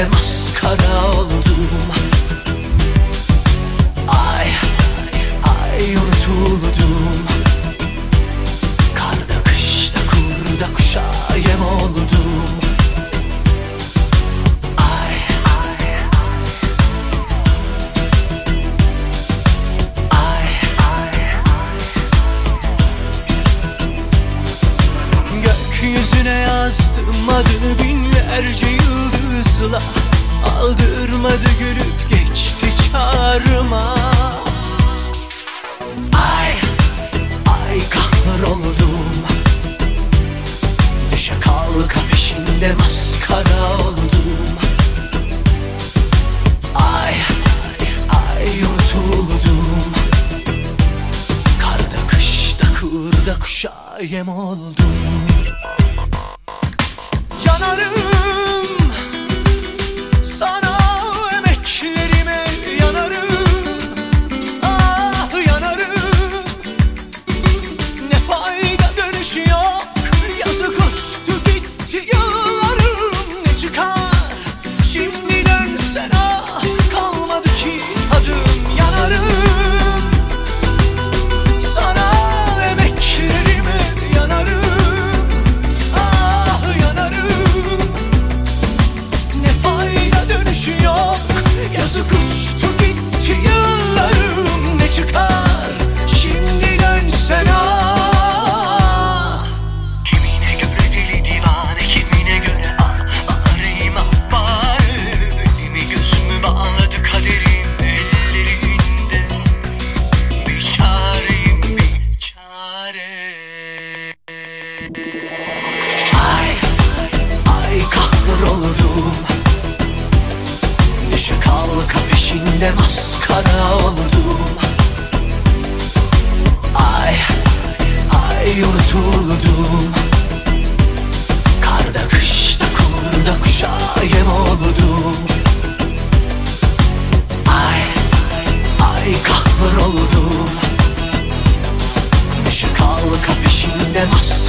peşinde maskara oldum. Ay, ay unutuldum. Karda kışta kurda kuşa yem oldum. Ay, ay, ay, ay, Gökyüzüne yazdım adını binlerce kurda kuşa yem oldum. Yanarım yurtuldu. Karda kışta kurda kuşa yem oldu. Ay ay kahır oldu Düşe kalka peşinden asla